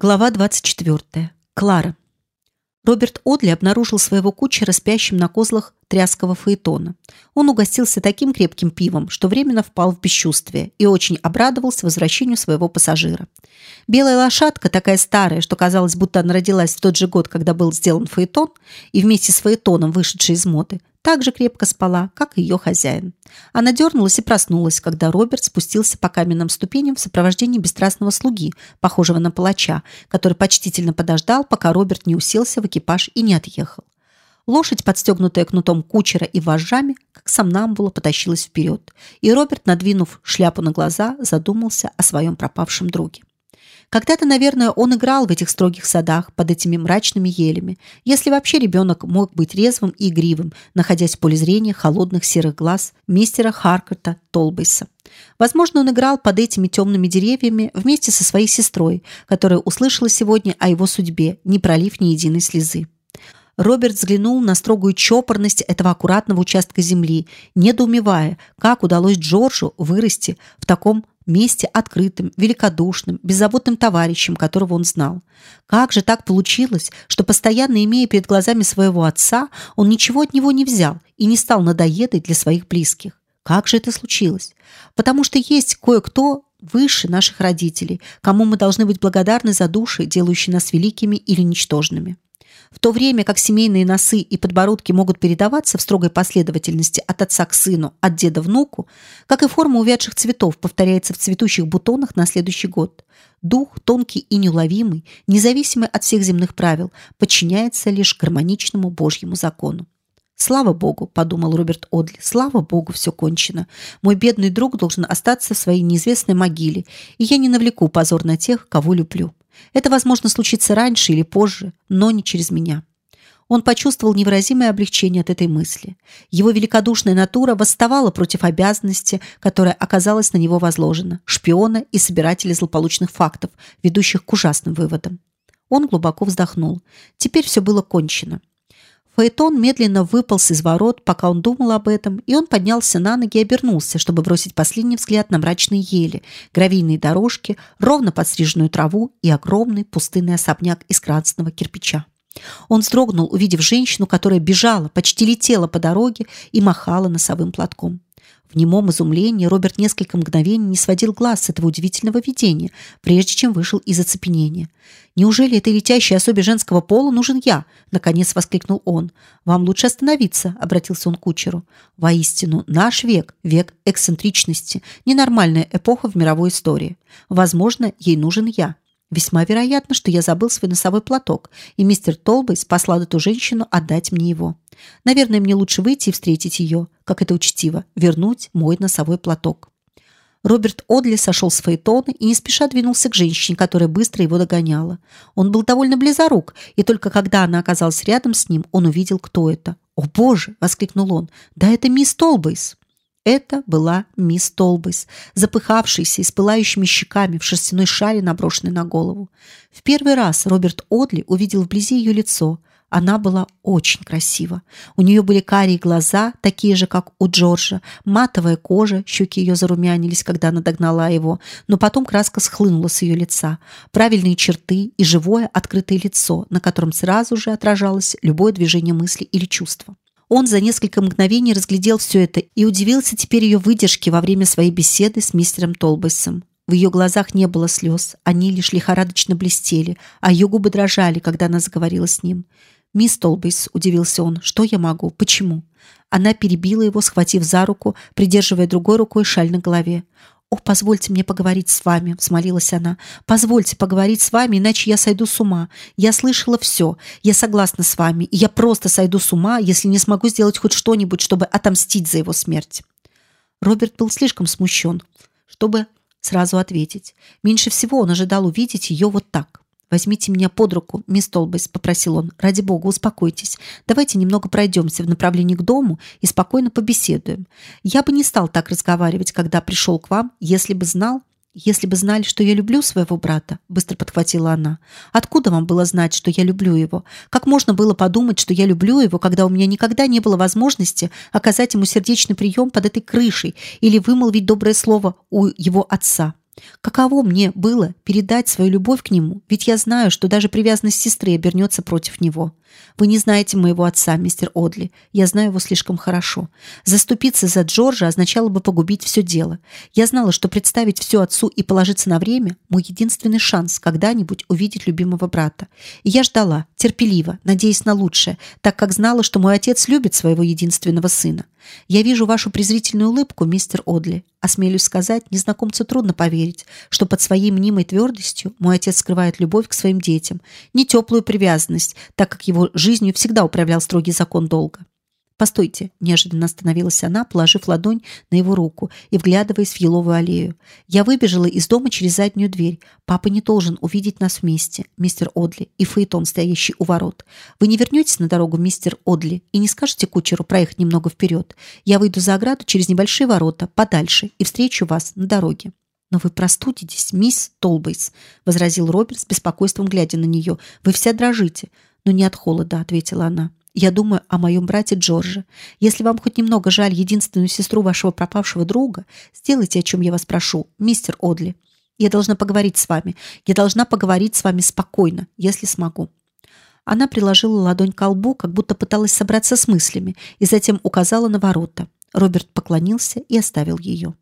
Глава 24. Клара. Роберт Одли обнаружил своего кучера спящим на козлах тряского фаэтона. Он угостился таким крепким пивом, что временно впал в бесчувствие и очень обрадовался возвращению своего пассажира. Белая лошадка, такая старая, что казалось, будто она родилась в тот же год, когда был сделан фаэтон, и вместе с фаэтоном вышедшая из моды, так же крепко спала, как и ее хозяин. Она дернулась и проснулась, когда Роберт спустился по каменным ступеням в сопровождении бесстрастного слуги, похожего на палача, который почтительно подождал, пока Роберт не уселся в экипаж и не отъехал. Лошадь, подстегнутая кнутом кучера и вожжами, как сам сомнамбула, потащилась вперед, и Роберт, надвинув шляпу на глаза, задумался о своем пропавшем друге. Когда-то, наверное, он играл в этих строгих садах под этими мрачными елями, если вообще ребенок мог быть резвым и игривым, находясь в поле зрения холодных серых глаз мистера Харкарта Толбейса. Возможно, он играл под этими темными деревьями вместе со своей сестрой, которая услышала сегодня о его судьбе, не пролив ни единой слезы. Роберт взглянул на строгую чопорность этого аккуратного участка земли, недоумевая, как удалось Джорджу вырасти в таком месте открытым, великодушным, беззаботным товарищем, которого он знал. Как же так получилось, что постоянно имея перед глазами своего отца, он ничего от него не взял и не стал надоедой для своих близких? Как же это случилось? Потому что есть кое-кто выше наших родителей, кому мы должны быть благодарны за души, делающие нас великими или ничтожными. В то время как семейные носы и подбородки могут передаваться в строгой последовательности от отца к сыну, от деда внуку, как и форма увядших цветов повторяется в цветущих бутонах на следующий год. Дух, тонкий и неуловимый, независимый от всех земных правил, подчиняется лишь гармоничному Божьему закону. Слава богу, подумал Роберт Одли. Слава богу, все кончено. Мой бедный друг должен остаться в своей неизвестной могиле, и я не навлеку позор на тех, кого люблю. Это, возможно, случится раньше или позже, но не через меня. Он почувствовал невыразимое облегчение от этой мысли. Его великодушная натура восставала против обязанности, которая оказалась на него возложена шпиона и собирателя злополучных фактов, ведущих к ужасным выводам. Он глубоко вздохнул. Теперь все было кончено. Фаэтон медленно выполз из ворот, пока он думал об этом, и он поднялся на ноги и обернулся, чтобы бросить последний взгляд на мрачные ели, гравийные дорожки, ровно подстриженную траву и огромный пустынный особняк из красного кирпича. Он вздрогнул, увидев женщину, которая бежала, почти летела по дороге и махала носовым платком. В немом изумлении Роберт несколько мгновений не сводил глаз с этого удивительного видения, прежде чем вышел из оцепенения. Неужели этой летящей особе женского пола нужен я? наконец воскликнул он. Вам лучше остановиться, обратился он к кучеру. Воистину, наш век век эксцентричности, ненормальная эпоха в мировой истории. Возможно, ей нужен я. Весьма вероятно, что я забыл свой носовой платок, и мистер Толбейс послал эту женщину отдать мне его. Наверное, мне лучше выйти и встретить ее, как это учтиво, вернуть мой носовой платок. Роберт Одли сошел с фаэтона и не спеша двинулся к женщине, которая быстро его догоняла. Он был довольно близорук, и только когда она оказалась рядом с ним, он увидел, кто это. "О, боже!" воскликнул он. "Да это мисс Толбейс!" Это была мисс Толбейс, запыхавшаяся и с пылающими щеками в шерстяной шале, наброшенной на голову. В первый раз Роберт Одли увидел вблизи ее лицо. Она была очень красива. У нее были карие глаза, такие же, как у Джорджа, матовая кожа, щеки ее зарумянились, когда она догнала его, но потом краска схлынула с ее лица. Правильные черты и живое открытое лицо, на котором сразу же отражалось любое движение мысли или чувства. Он за несколько мгновений разглядел все это и удивился теперь ее выдержке во время своей беседы с мистером Толбейсом. В ее глазах не было слез, они лишь лихорадочно блестели, а ее губы дрожали, когда она заговорила с ним. «Мисс Толбейс», — удивился он, — «что я могу? Почему?» Она перебила его, схватив за руку, придерживая другой рукой шаль на голове. «О, позвольте мне поговорить с вами», — взмолилась она. «Позвольте поговорить с вами, иначе я сойду с ума. Я слышала все. Я согласна с вами. И я просто сойду с ума, если не смогу сделать хоть что-нибудь, чтобы отомстить за его смерть». Роберт был слишком смущен, чтобы сразу ответить. Меньше всего он ожидал увидеть ее вот так. Возьмите меня под руку, мисс Толбейс, попросил он. Ради бога, успокойтесь. Давайте немного пройдемся в направлении к дому и спокойно побеседуем. Я бы не стал так разговаривать, когда пришел к вам, если бы знал, если бы знали, что я люблю своего брата, быстро подхватила она. Откуда вам было знать, что я люблю его? Как можно было подумать, что я люблю его, когда у меня никогда не было возможности оказать ему сердечный прием под этой крышей или вымолвить доброе слово у его отца? Каково мне было передать свою любовь к нему, ведь я знаю, что даже привязанность сестры обернется против него. Вы не знаете моего отца, мистер Одли. Я знаю его слишком хорошо. Заступиться за Джорджа означало бы погубить все дело. Я знала, что представить все отцу и положиться на время – мой единственный шанс когда-нибудь увидеть любимого брата. И я ждала, терпеливо, надеясь на лучшее, так как знала, что мой отец любит своего единственного сына. Я вижу вашу презрительную улыбку, мистер Одли. Осмелюсь сказать, незнакомцу трудно поверить, что под своей мнимой твердостью мой отец скрывает любовь к своим детям, не теплую привязанность, так как его жизнью всегда управлял строгий закон долга. Постойте, неожиданно остановилась она, положив ладонь на его руку и вглядываясь в еловую аллею. Я выбежала из дома через заднюю дверь. Папа не должен увидеть нас вместе, мистер Одли и Фейтон, стоящий у ворот. Вы не вернетесь на дорогу, мистер Одли, и не скажете кучеру проехать немного вперед. Я выйду за ограду через небольшие ворота, подальше, и встречу вас на дороге. Но вы простудитесь, мисс Толбейс, возразил Роберт с беспокойством глядя на нее. Вы вся дрожите. Но не от холода, ответила она. Я думаю о моем брате Джорже. Если вам хоть немного жаль единственную сестру вашего пропавшего друга, сделайте, о чем я вас прошу, мистер Одли. Я должна поговорить с вами. Я должна поговорить с вами спокойно, если смогу. Она приложила ладонь к лбу, как будто пыталась собраться с мыслями, и затем указала на ворота. Роберт поклонился и оставил ее.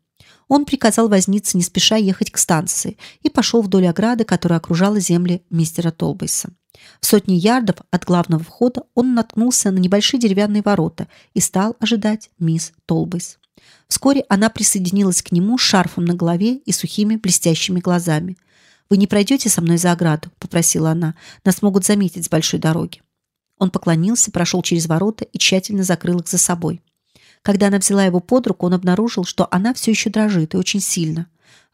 Он приказал вознице не спеша ехать к станции и пошел вдоль ограды, которая окружала земли мистера Толбейса. В сотни ярдов от главного входа он наткнулся на небольшие деревянные ворота и стал ожидать мисс Толбейс. Вскоре она присоединилась к нему с шарфом на голове и сухими блестящими глазами. Вы не пройдете со мной за ограду, попросила она. Нас могут заметить с большой дороги. Он поклонился, прошел через ворота и тщательно закрыл их за собой. Когда она взяла его под руку, он обнаружил, что она все еще дрожит и очень сильно.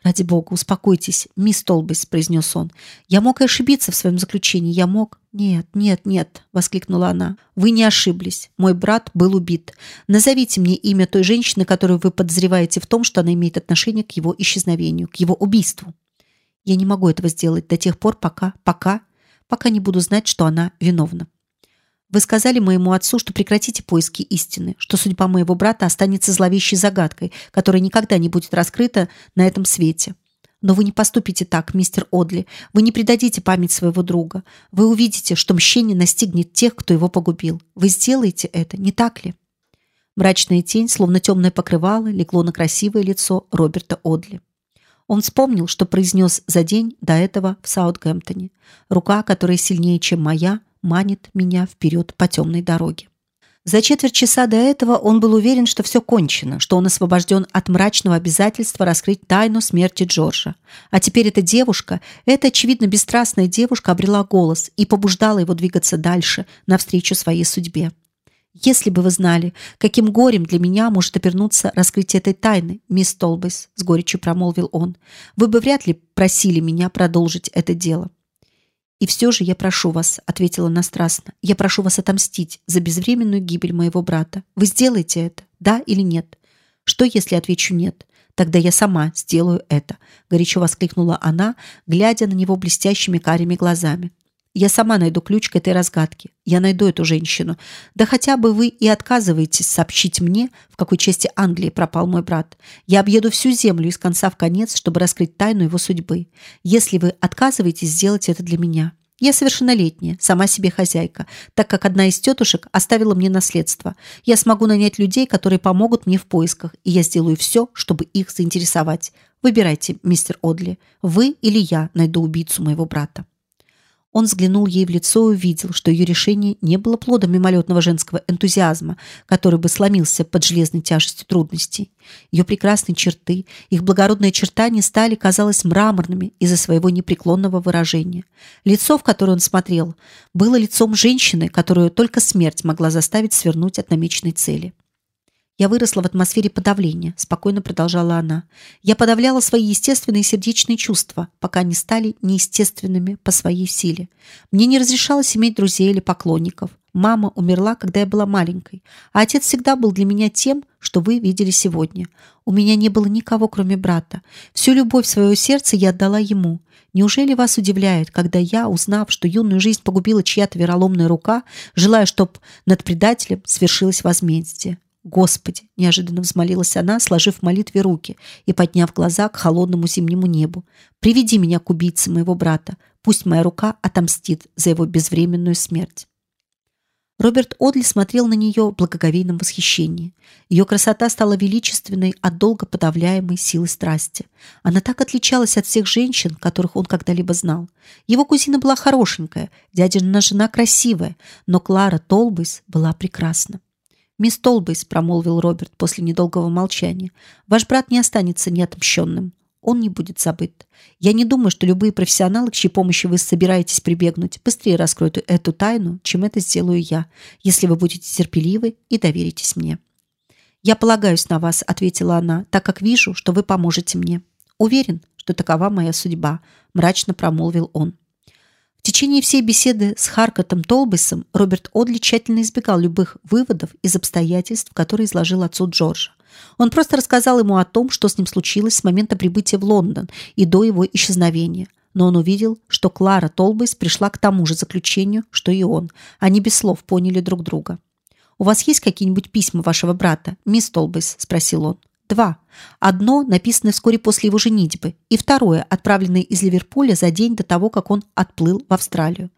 Ради бога, успокойтесь, мисс Толбейс, произнес он. Я мог ошибиться в своем заключении. Я мог. Нет, нет, нет, воскликнула она. Вы не ошиблись. Мой брат был убит. Назовите мне имя той женщины, которую вы подозреваете в том, что она имеет отношение к его исчезновению, к его убийству. Я не могу этого сделать до тех пор, пока, пока, пока не буду знать, что она виновна. Вы сказали моему отцу, что прекратите поиски истины, что судьба моего брата останется зловещей загадкой, которая никогда не будет раскрыта на этом свете. Но вы не поступите так, мистер Одли. Вы не предадите память своего друга. Вы увидите, что мщение настигнет тех, кто его погубил. Вы сделаете это, не так ли? Мрачная тень, словно темное покрывало, легло на красивое лицо Роберта Одли. Он вспомнил, что произнес за день до этого в Саутгемптоне. Рука, которая сильнее, чем моя, манит меня вперед по темной дороге. За четверть часа до этого он был уверен, что все кончено, что он освобожден от мрачного обязательства раскрыть тайну смерти Джорджа. А теперь эта девушка, эта очевидно бесстрастная девушка обрела голос и побуждала его двигаться дальше, навстречу своей судьбе. Если бы вы знали, каким горем для меня может обернуться раскрытие этой тайны, мисс Толбейс, с горечью промолвил он, вы бы вряд ли просили меня продолжить это дело. И все же я прошу вас, ответила она страстно. Я прошу вас отомстить за безвременную гибель моего брата. Вы сделаете это, да или нет? Что, если отвечу нет? Тогда я сама сделаю это, горячо воскликнула она, глядя на него блестящими карими глазами. Я сама найду ключ к этой разгадке. Я найду эту женщину. Да хотя бы вы и отказываетесь сообщить мне, в какой части Англии пропал мой брат. Я объеду всю землю из конца в конец, чтобы раскрыть тайну его судьбы. Если вы отказываетесь сделать это для меня, я совершеннолетняя, сама себе хозяйка, так как одна из тетушек оставила мне наследство. Я смогу нанять людей, которые помогут мне в поисках, и я сделаю все, чтобы их заинтересовать. Выбирайте, мистер Одли, вы или я найду убийцу моего брата. Он взглянул ей в лицо и увидел, что ее решение не было плодом мимолетного женского энтузиазма, который бы сломился под железной тяжестью трудностей. Ее прекрасные черты, их благородные очертания стали, казалось, мраморными из-за своего непреклонного выражения. Лицо, в которое он смотрел, было лицом женщины, которую только смерть могла заставить свернуть от намеченной цели. Я выросла в атмосфере подавления, спокойно продолжала она. Я подавляла свои естественные сердечные чувства, пока они стали неестественными по своей силе. Мне не разрешалось иметь друзей или поклонников. Мама умерла, когда я была маленькой, а отец всегда был для меня тем, что вы видели сегодня. У меня не было никого, кроме брата. Всю любовь своего сердца я отдала ему. Неужели вас удивляет, когда я, узнав, что юную жизнь погубила чья-то вероломная рука, желая, чтоб над предателем свершилось возмездие? Господи, неожиданно взмолилась она, сложив в молитве руки и подняв глаза к холодному зимнему небу. Приведи меня к убийце моего брата. Пусть моя рука отомстит за его безвременную смерть. Роберт Одли смотрел на нее в благоговейном восхищении. Ее красота стала величественной от долго подавляемой силы страсти. Она так отличалась от всех женщин, которых он когда-либо знал. Его кузина была хорошенькая, дядина жена красивая, но Клара Толбейс была прекрасна. «Мисс Толбейс», — промолвил Роберт после недолгого молчания, — «ваш брат не останется неотмщенным он не будет забыт. Я не думаю, что любые профессионалы, к чьей помощи вы собираетесь прибегнуть, быстрее раскроют эту тайну, чем это сделаю я, если вы будете терпеливы и доверитесь мне. Я полагаюсь на вас, ответила она, так как вижу, что вы поможете мне. Уверен, что такова моя судьба, мрачно промолвил он. В течение всей беседы с Харкотом Толбисом Роберт Одли тщательно избегал любых выводов из обстоятельств, которые изложил отцу Джорджа. Он просто рассказал ему о том, что с ним случилось с момента прибытия в Лондон и до его исчезновения. Но он увидел, что Клара Толбейс пришла к тому же заключению, что и он. Они без слов поняли друг друга. «У вас есть какие-нибудь письма вашего брата, мисс Толбейс?» – спросил он. «Два. Одно, написанное вскоре после его женитьбы, и второе, отправленное из Ливерпуля за день до того, как он отплыл в Австралию.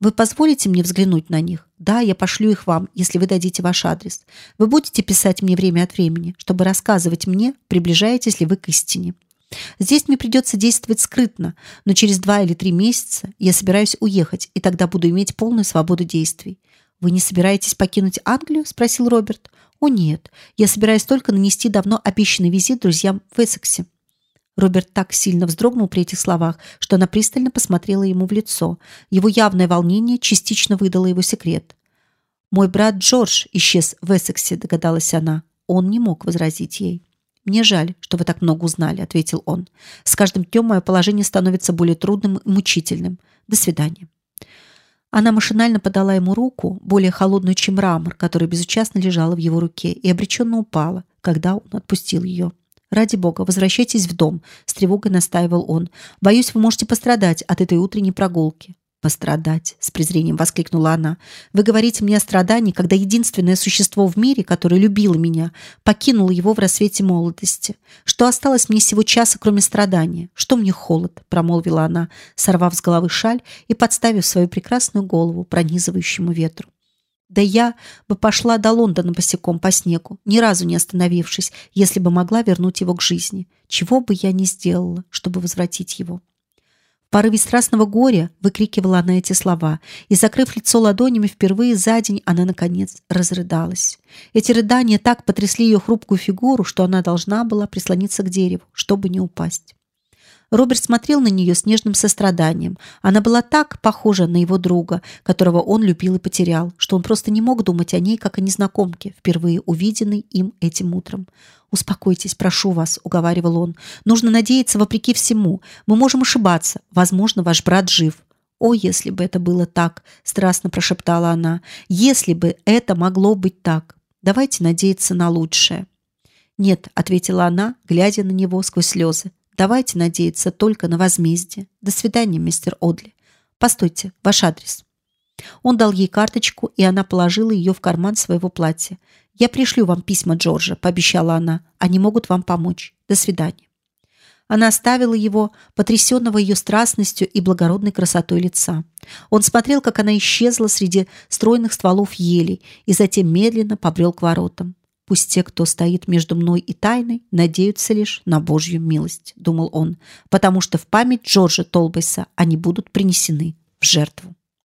Вы позволите мне взглянуть на них? Да, я пошлю их вам, если вы дадите ваш адрес. Вы будете писать мне время от времени, чтобы рассказывать мне, приближаетесь ли вы к истине. Здесь мне придется действовать скрытно, но через два или три месяца я собираюсь уехать, и тогда буду иметь полную свободу действий. Вы не собираетесь покинуть Англию? – спросил Роберт. О нет, я собираюсь только нанести давно обещанный визит друзьям в Эссексе. Роберт так сильно вздрогнул при этих словах, что она пристально посмотрела ему в лицо. Его явное волнение частично выдало его секрет. Мой брат Джордж исчез в Эссексе, догадалась она. Он не мог возразить ей. Мне жаль, что вы так много узнали, ответил он. С каждым днем мое положение становится более трудным и мучительным. До свидания. Она машинально подала ему руку, более холодную, чем мрамор, которая безучастно лежала в его руке, и обреченно упала, когда он отпустил ее. Ради бога, возвращайтесь в дом, с тревогой настаивал он. Боюсь, вы можете пострадать от этой утренней прогулки. Пострадать, с презрением воскликнула она. Вы говорите мне о страдании, когда единственное существо в мире, которое любило меня, покинуло его в рассвете молодости. Что осталось мне всего часа, кроме страдания? Что мне холод, промолвила она, сорвав с головы шаль и подставив свою прекрасную голову пронизывающему ветру. Да я бы пошла до Лондона босиком по снегу, ни разу не остановившись, если бы могла вернуть его к жизни. Чего бы я ни сделала, чтобы возвратить его. Порыве страстного горя выкрикивала она эти слова, и, закрыв лицо ладонями, впервые за день она наконец разрыдалась. Эти рыдания так потрясли ее хрупкую фигуру, что она должна была прислониться к дереву, чтобы не упасть. Роберт смотрел на нее с нежным состраданием. Она была так похожа на его друга, которого он любил и потерял, что он просто не мог думать о ней как о незнакомке, впервые увиденной им этим утром. Успокойтесь, прошу вас, уговаривал он. Нужно надеяться вопреки всему. Мы можем ошибаться. Возможно, ваш брат жив. О, если бы это было так, страстно прошептала она. Если бы это могло быть так. Давайте надеяться на лучшее. Нет, ответила она, глядя на него сквозь слезы. Давайте надеяться только на возмездие. До свидания, мистер Одли. Постойте, ваш адрес. Он дал ей карточку, и она положила ее в карман своего платья. Я пришлю вам письма Джорджа, пообещала она. Они могут вам помочь. До свидания. Она оставила его, потрясенного ее страстностью и благородной красотой лица. Он смотрел, как она исчезла среди стройных стволов ели, и затем медленно побрел к воротам. Пусть те, кто стоит между мной и тайной, надеются лишь на Божью милость, думал он, потому что в память Джорджа Толбейса они будут принесены в жертву.